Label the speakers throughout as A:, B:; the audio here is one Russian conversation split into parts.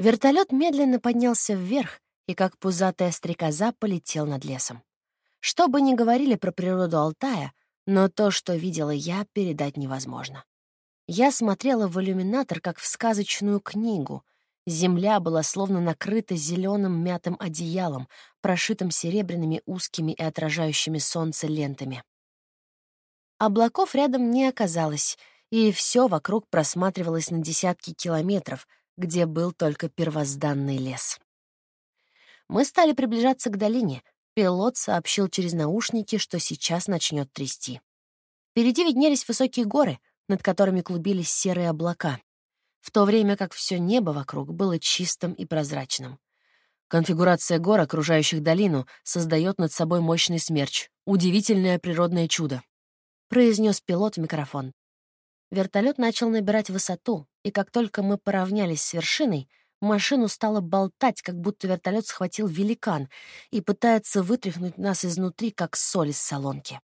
A: Вертолет медленно поднялся вверх и, как пузатая стрекоза, полетел над лесом. Что бы ни говорили про природу Алтая, но то, что видела я, передать невозможно. Я смотрела в иллюминатор, как в сказочную книгу. Земля была словно накрыта зеленым мятым одеялом, прошитым серебряными узкими и отражающими солнце лентами. Облаков рядом не оказалось, и все вокруг просматривалось на десятки километров, где был только первозданный лес. Мы стали приближаться к долине. Пилот сообщил через наушники, что сейчас начнет трясти. Впереди виднелись высокие горы, над которыми клубились серые облака, в то время как все небо вокруг было чистым и прозрачным. Конфигурация гор, окружающих долину, создает над собой мощный смерч. Удивительное природное чудо произнес пилот в микрофон. Вертолет начал набирать высоту, и как только мы поравнялись с вершиной, машину стало болтать, как будто вертолет схватил великан и пытается вытряхнуть нас изнутри, как соль из солонки.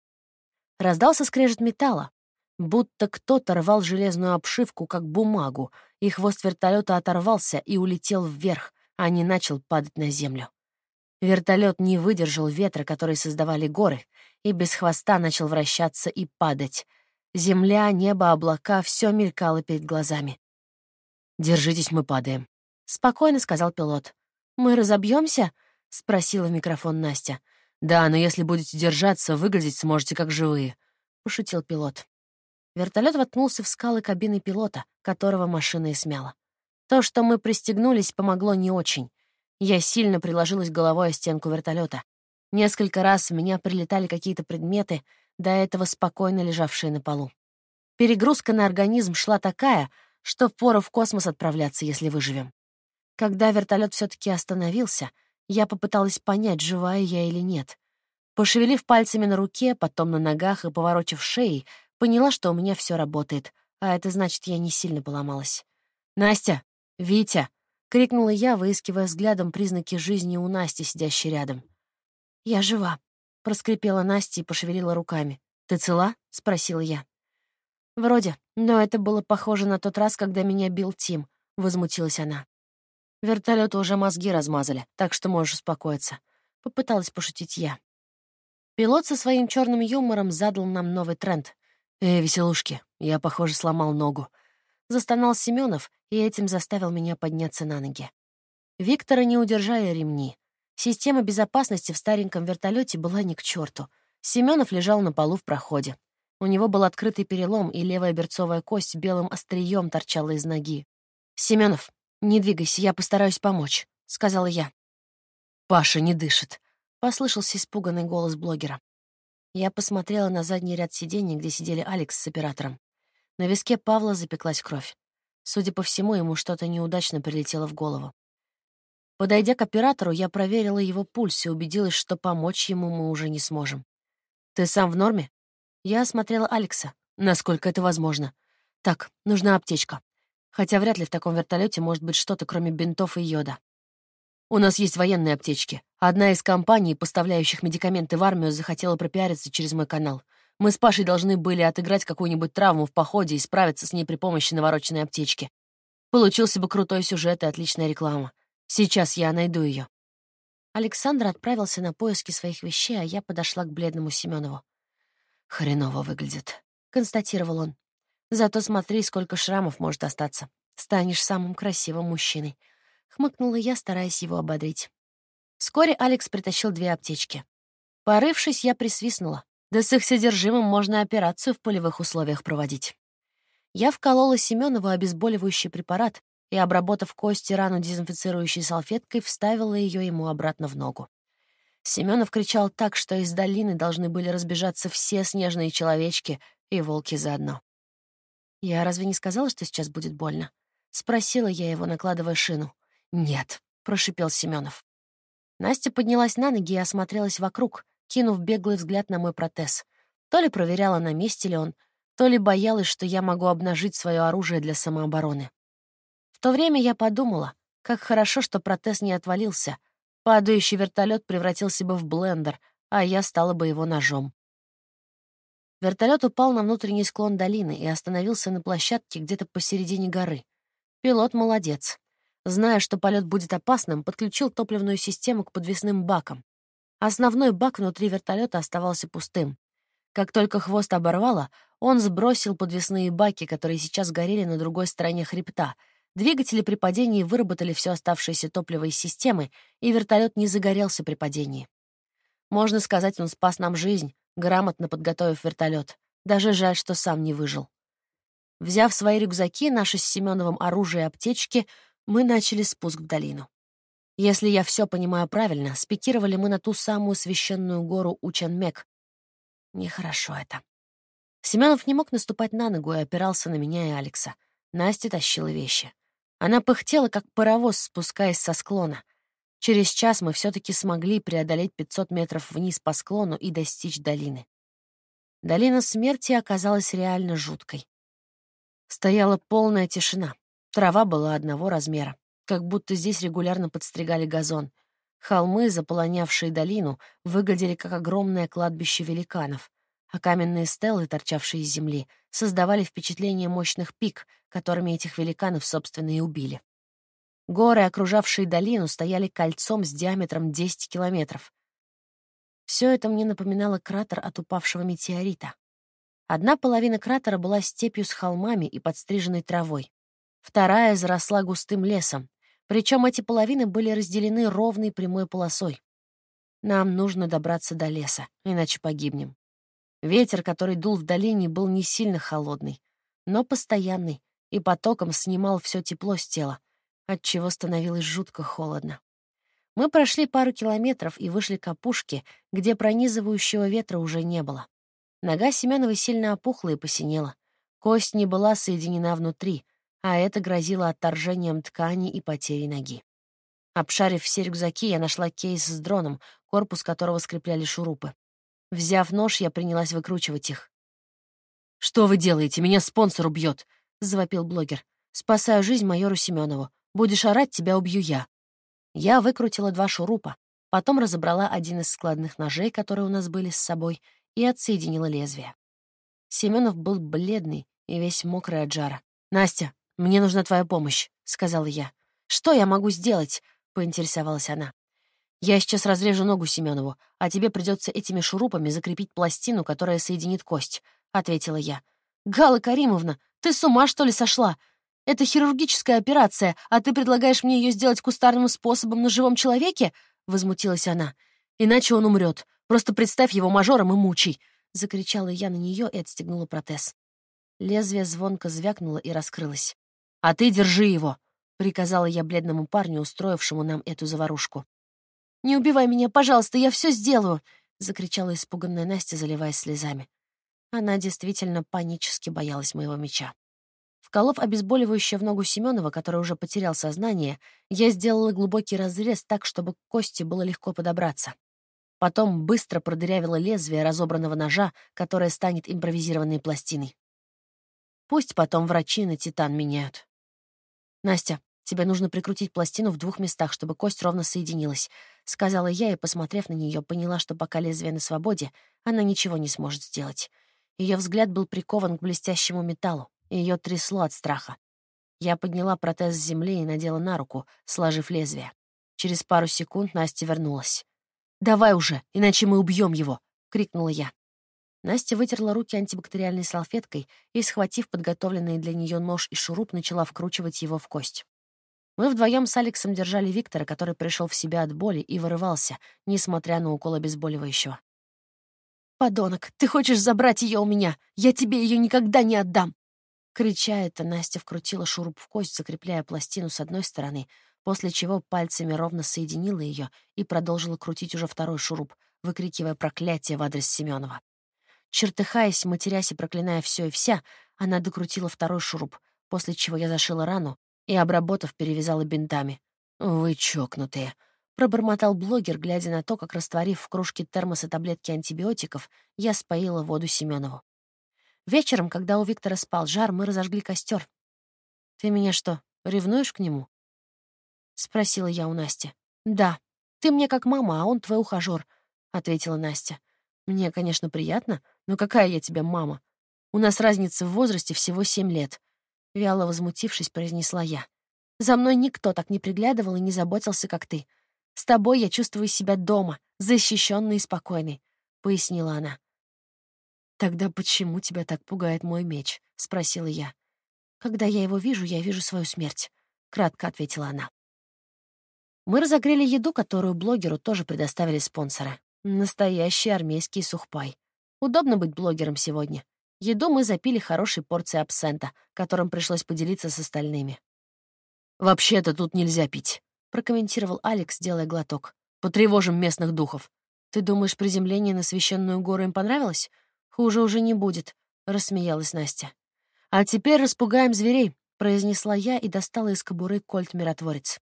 A: Раздался скрежет металла, будто кто-то рвал железную обшивку, как бумагу, и хвост вертолета оторвался и улетел вверх, а не начал падать на землю. Вертолет не выдержал ветра, который создавали горы, и без хвоста начал вращаться и падать. Земля, небо, облака — все мелькало перед глазами. «Держитесь, мы падаем», — спокойно сказал пилот. «Мы разобьемся? спросила в микрофон Настя. «Да, но если будете держаться, выглядеть сможете как живые», — пошутил пилот. Вертолет воткнулся в скалы кабины пилота, которого машина и смяла. То, что мы пристегнулись, помогло не очень. Я сильно приложилась головой о стенку вертолета. Несколько раз в меня прилетали какие-то предметы, до этого спокойно лежавшие на полу. Перегрузка на организм шла такая, что впору в космос отправляться, если выживем. Когда вертолет все-таки остановился, я попыталась понять, живая я или нет. Пошевелив пальцами на руке, потом на ногах и поворочив шеей, поняла, что у меня все работает, а это значит, я не сильно поломалась. «Настя! Витя!» — крикнула я, выискивая взглядом признаки жизни у Насти, сидящей рядом. «Я жива», — проскрипела Настя и пошевелила руками. «Ты цела?» — спросила я. «Вроде, но это было похоже на тот раз, когда меня бил Тим», — возмутилась она. Вертолету уже мозги размазали, так что можешь успокоиться. Попыталась пошутить я. Пилот со своим черным юмором задал нам новый тренд. «Эй, веселушки, я, похоже, сломал ногу. Застонал Семенов и этим заставил меня подняться на ноги. Виктора не удержали ремни. Система безопасности в стареньком вертолете была ни к черту. Семенов лежал на полу в проходе. У него был открытый перелом, и левая берцовая кость белым острием торчала из ноги. Семенов, не двигайся, я постараюсь помочь», — сказала я. «Паша не дышит», — послышался испуганный голос блогера. Я посмотрела на задний ряд сидений, где сидели Алекс с оператором. На виске Павла запеклась кровь. Судя по всему, ему что-то неудачно прилетело в голову. Подойдя к оператору, я проверила его пульс и убедилась, что помочь ему мы уже не сможем. «Ты сам в норме?» Я осмотрела Алекса. Насколько это возможно. Так, нужна аптечка. Хотя вряд ли в таком вертолете может быть что-то, кроме бинтов и йода. У нас есть военные аптечки. Одна из компаний, поставляющих медикаменты в армию, захотела пропиариться через мой канал. Мы с Пашей должны были отыграть какую-нибудь травму в походе и справиться с ней при помощи навороченной аптечки. Получился бы крутой сюжет и отличная реклама. Сейчас я найду ее. Александр отправился на поиски своих вещей, а я подошла к бледному Семенову. «Хреново выглядит», — констатировал он. «Зато смотри, сколько шрамов может остаться. Станешь самым красивым мужчиной», — хмыкнула я, стараясь его ободрить. Вскоре Алекс притащил две аптечки. Порывшись, я присвистнула. Да с их содержимым можно операцию в полевых условиях проводить. Я вколола Семенову обезболивающий препарат и, обработав кости рану дезинфицирующей салфеткой, вставила ее ему обратно в ногу. Семенов кричал так, что из долины должны были разбежаться все снежные человечки и волки заодно. «Я разве не сказала, что сейчас будет больно?» — спросила я его, накладывая шину. «Нет», — прошипел Семенов. Настя поднялась на ноги и осмотрелась вокруг, кинув беглый взгляд на мой протез. То ли проверяла, на месте ли он, то ли боялась, что я могу обнажить свое оружие для самообороны. В то время я подумала, как хорошо, что протез не отвалился. Падающий вертолет превратился бы в блендер, а я стала бы его ножом. Вертолет упал на внутренний склон долины и остановился на площадке где-то посередине горы. Пилот молодец. Зная, что полет будет опасным, подключил топливную систему к подвесным бакам. Основной бак внутри вертолета оставался пустым. Как только хвост оборвало, он сбросил подвесные баки, которые сейчас горели на другой стороне хребта. Двигатели при падении выработали все оставшееся топливо из системы, и вертолет не загорелся при падении. Можно сказать, он спас нам жизнь, грамотно подготовив вертолет. Даже жаль, что сам не выжил. Взяв свои рюкзаки, наши с Семеновым оружие и аптечки, мы начали спуск в долину. Если я все понимаю правильно, спикировали мы на ту самую священную гору Учанмек. Нехорошо это. Семенов не мог наступать на ногу и опирался на меня и Алекса. Настя тащила вещи. Она пыхтела, как паровоз, спускаясь со склона. Через час мы все таки смогли преодолеть 500 метров вниз по склону и достичь долины. Долина смерти оказалась реально жуткой. Стояла полная тишина. Трава была одного размера, как будто здесь регулярно подстригали газон. Холмы, заполонявшие долину, выглядели как огромное кладбище великанов, а каменные стелы, торчавшие из земли, создавали впечатление мощных пик, которыми этих великанов, собственно, и убили. Горы, окружавшие долину, стояли кольцом с диаметром 10 километров. Все это мне напоминало кратер от упавшего метеорита. Одна половина кратера была степью с холмами и подстриженной травой. Вторая заросла густым лесом, причем эти половины были разделены ровной прямой полосой. Нам нужно добраться до леса, иначе погибнем. Ветер, который дул в долине, был не сильно холодный, но постоянный, и потоком снимал все тепло с тела, отчего становилось жутко холодно. Мы прошли пару километров и вышли к опушке, где пронизывающего ветра уже не было. Нога Семеновой сильно опухла и посинела. Кость не была соединена внутри, а это грозило отторжением ткани и потерей ноги. Обшарив все рюкзаки, я нашла кейс с дроном, корпус которого скрепляли шурупы. Взяв нож, я принялась выкручивать их. «Что вы делаете? Меня спонсор убьет!» — завопил блогер. «Спасаю жизнь майору Семенову. Будешь орать, тебя убью я». Я выкрутила два шурупа, потом разобрала один из складных ножей, которые у нас были с собой, и отсоединила лезвие. Семенов был бледный и весь мокрый от жара. «Настя, мне нужна твоя помощь», — сказала я. «Что я могу сделать?» — поинтересовалась она. «Я сейчас разрежу ногу Семенову, а тебе придется этими шурупами закрепить пластину, которая соединит кость», — ответила я. «Гала Каримовна, ты с ума, что ли, сошла? Это хирургическая операция, а ты предлагаешь мне ее сделать кустарным способом на живом человеке?» — возмутилась она. «Иначе он умрет. Просто представь его мажором и мучай!» — закричала я на нее и отстегнула протез. Лезвие звонко звякнуло и раскрылось. «А ты держи его!» — приказала я бледному парню, устроившему нам эту заварушку. «Не убивай меня, пожалуйста, я все сделаю!» — закричала испуганная Настя, заливаясь слезами. Она действительно панически боялась моего меча. Вколов обезболивающее в ногу Семенова, который уже потерял сознание, я сделала глубокий разрез так, чтобы к кости было легко подобраться. Потом быстро продырявила лезвие разобранного ножа, которое станет импровизированной пластиной. Пусть потом врачи на титан меняют. «Настя, тебе нужно прикрутить пластину в двух местах, чтобы кость ровно соединилась», — сказала я и, посмотрев на нее, поняла, что пока лезвие на свободе, она ничего не сможет сделать. Ее взгляд был прикован к блестящему металлу и ее трясло от страха. Я подняла протез с земли и надела на руку, сложив лезвие. Через пару секунд Настя вернулась. «Давай уже, иначе мы убьем его!» — крикнула я. Настя вытерла руки антибактериальной салфеткой и, схватив подготовленный для нее нож и шуруп, начала вкручивать его в кость. Мы вдвоем с Алексом держали Виктора, который пришел в себя от боли и вырывался, несмотря на укол обезболивающего. «Подонок, ты хочешь забрать ее у меня? Я тебе ее никогда не отдам!» Крича это, Настя вкрутила шуруп в кость, закрепляя пластину с одной стороны, после чего пальцами ровно соединила ее и продолжила крутить уже второй шуруп, выкрикивая проклятие в адрес Семенова. Чертыхаясь, матерясь и проклиная все и вся, она докрутила второй шуруп, после чего я зашила рану и, обработав, перевязала бинтами. «Вы чокнутые», — пробормотал блогер, глядя на то, как, растворив в кружке термоса таблетки антибиотиков, я споила воду Семенову. Вечером, когда у Виктора спал жар, мы разожгли костер. «Ты меня что, ревнуешь к нему?» — спросила я у Насти. «Да. Ты мне как мама, а он твой ухажёр», — ответила Настя. «Мне, конечно, приятно, но какая я тебе мама? У нас разница в возрасте всего семь лет», — вяло возмутившись, произнесла я. За мной никто так не приглядывал и не заботился, как ты. С тобой я чувствую себя дома, защищенной и спокойной», — пояснила она. «Тогда почему тебя так пугает мой меч?» — спросила я. «Когда я его вижу, я вижу свою смерть», — кратко ответила она. Мы разогрели еду, которую блогеру тоже предоставили спонсоры. Настоящий армейский сухпай. Удобно быть блогером сегодня. Еду мы запили хорошей порцией абсента, которым пришлось поделиться с остальными. «Вообще-то тут нельзя пить», — прокомментировал Алекс, делая глоток. «Потревожим местных духов». «Ты думаешь, приземление на священную гору им понравилось? Хуже уже не будет», — рассмеялась Настя. «А теперь распугаем зверей», — произнесла я и достала из кобуры кольт-миротворец.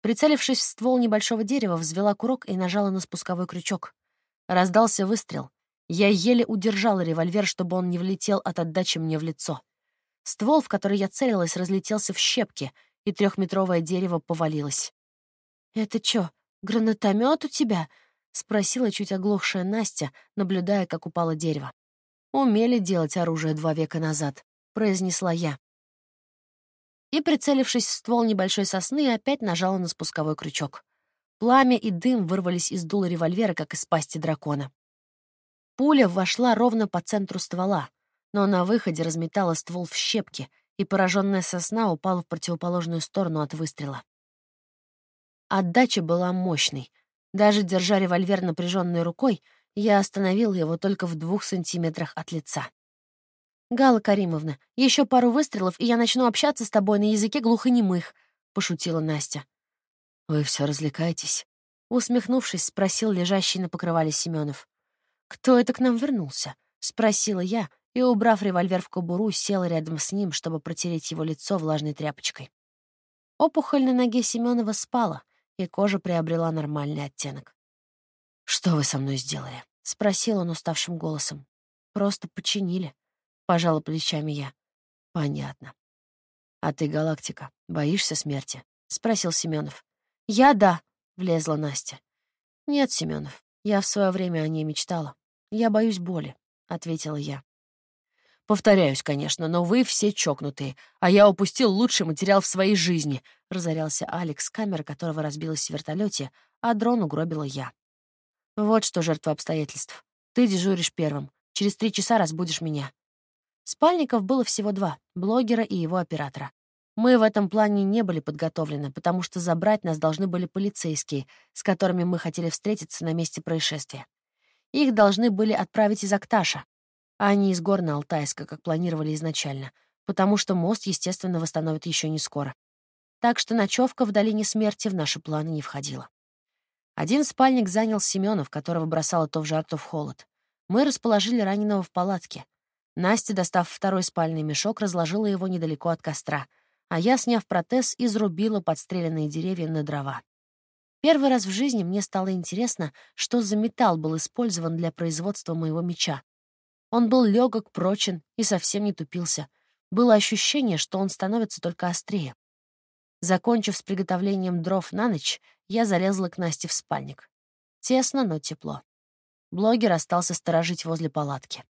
A: Прицелившись в ствол небольшого дерева, взвела курок и нажала на спусковой крючок. Раздался выстрел. Я еле удержала револьвер, чтобы он не влетел от отдачи мне в лицо. Ствол, в который я целилась, разлетелся в щепки, и трехметровое дерево повалилось. «Это чё, гранатомет у тебя?» — спросила чуть оглохшая Настя, наблюдая, как упало дерево. «Умели делать оружие два века назад», — произнесла я и, прицелившись в ствол небольшой сосны, опять нажала на спусковой крючок. Пламя и дым вырвались из дула револьвера, как из пасти дракона. Пуля вошла ровно по центру ствола, но на выходе разметала ствол в щепки, и пораженная сосна упала в противоположную сторону от выстрела. Отдача была мощной. Даже держа револьвер напряженной рукой, я остановил его только в двух сантиметрах от лица. «Гала Каримовна, еще пару выстрелов, и я начну общаться с тобой на языке глухонемых», — пошутила Настя. «Вы все развлекаетесь?» — усмехнувшись, спросил лежащий на покрывале Семенов. «Кто это к нам вернулся?» — спросила я, и, убрав револьвер в кобуру, села рядом с ним, чтобы протереть его лицо влажной тряпочкой. Опухоль на ноге Семенова спала, и кожа приобрела нормальный оттенок. «Что вы со мной сделали?» — спросил он уставшим голосом. «Просто починили», — пожала плечами я. «Понятно. А ты, Галактика, боишься смерти?» — спросил Семенов. «Я — да», — влезла Настя. «Нет, Семенов, я в свое время о ней мечтала. Я боюсь боли», — ответила я. «Повторяюсь, конечно, но вы все чокнутые, а я упустил лучший материал в своей жизни», — разорялся Алекс, камера которого разбилась в вертолете, а дрон угробила я. «Вот что жертва обстоятельств. Ты дежуришь первым. Через три часа разбудишь меня. Спальников было всего два — блогера и его оператора. Мы в этом плане не были подготовлены, потому что забрать нас должны были полицейские, с которыми мы хотели встретиться на месте происшествия. Их должны были отправить из Акташа, а не из Горно-Алтайска, как планировали изначально, потому что мост, естественно, восстановят еще не скоро. Так что ночевка в долине смерти в наши планы не входила. Один спальник занял Семенов, которого бросало то в жар, то в холод. Мы расположили раненого в палатке. Настя, достав второй спальный мешок, разложила его недалеко от костра, а я, сняв протез, изрубила подстреленные деревья на дрова. Первый раз в жизни мне стало интересно, что за металл был использован для производства моего меча. Он был легок, прочен и совсем не тупился. Было ощущение, что он становится только острее. Закончив с приготовлением дров на ночь, я залезла к Насте в спальник. Тесно, но тепло. Блогер остался сторожить возле палатки.